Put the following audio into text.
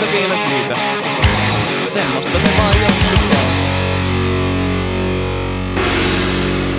se vielä siitä. Semmosta se vaan joskus on.